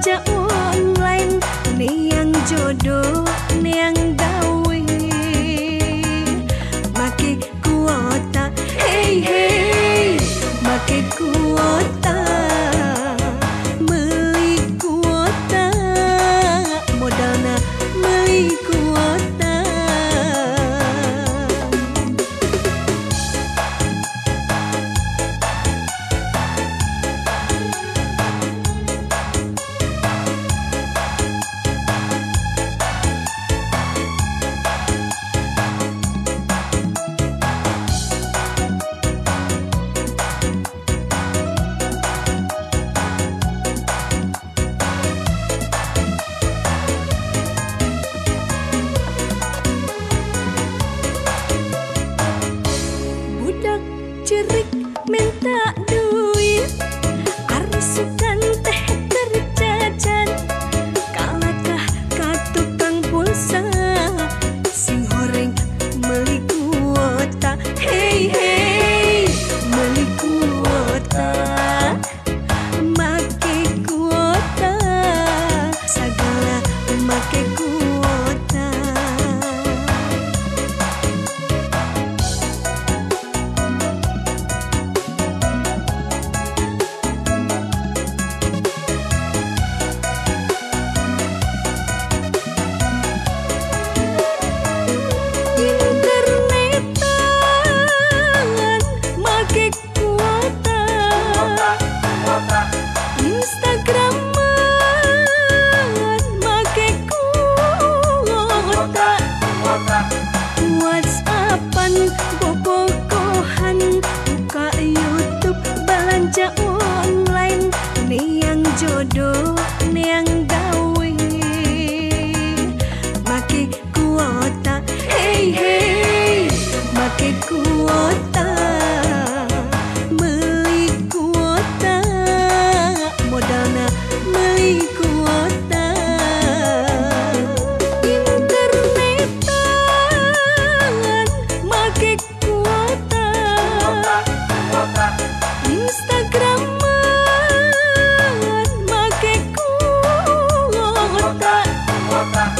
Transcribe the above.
ちゃう voltar, voltar.